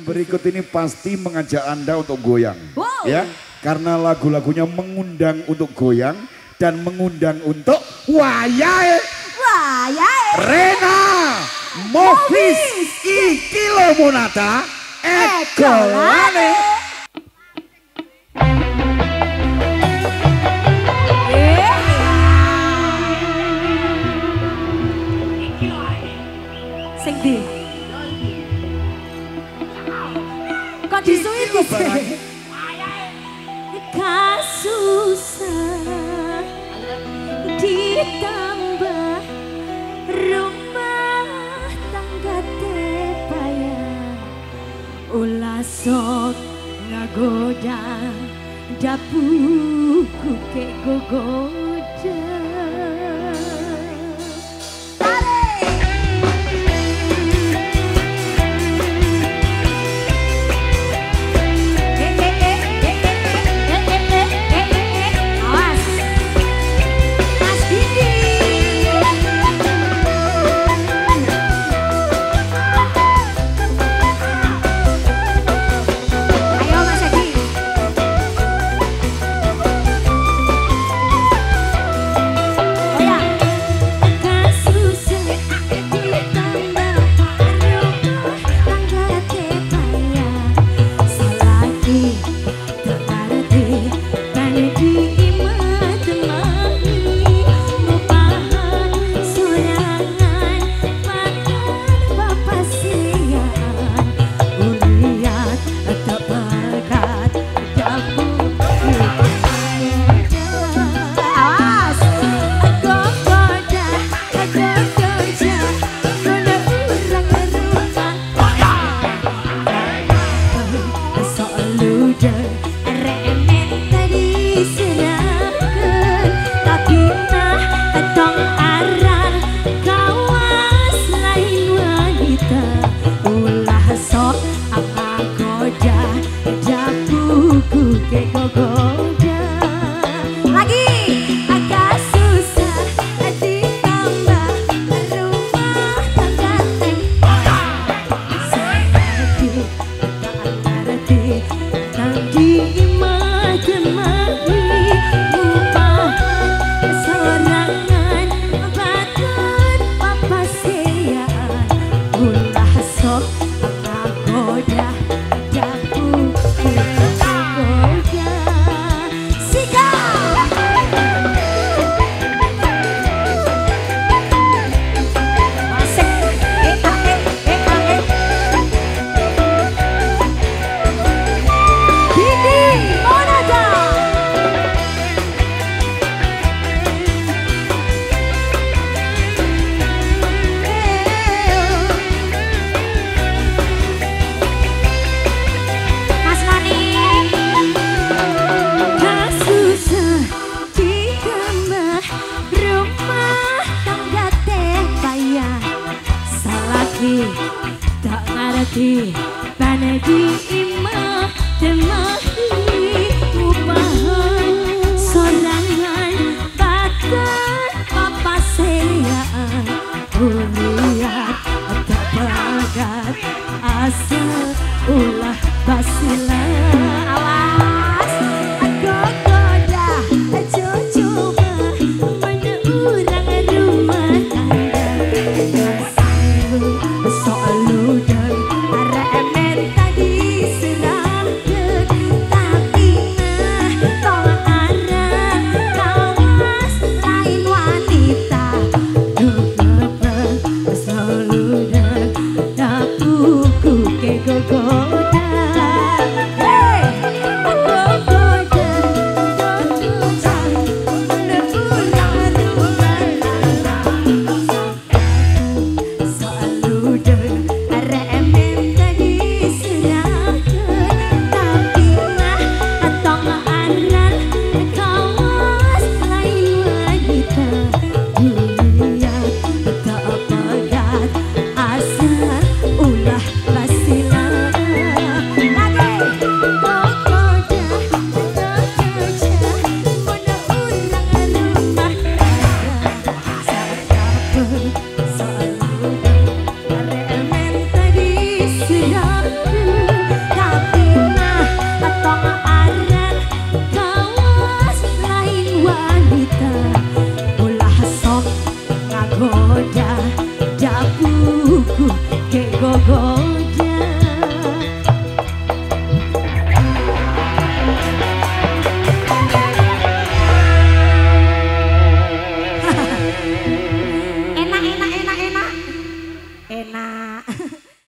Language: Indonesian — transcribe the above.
berikut ini pasti mengajak Anda untuk goyang. Wow. Ya, karena lagu-lagunya mengundang untuk goyang dan mengundang untuk wayai. Wayai. Rena Mofis Ikilo Monata Ekolane. disuit iya, Kasusah ditambah rumah tangga tepaya. Ulasot ngagoda dapuku ke gogoda di panedi ima temahi upahan sorangan bakat papaseyaan dunia tepagat asa ulah basilan. Yeah.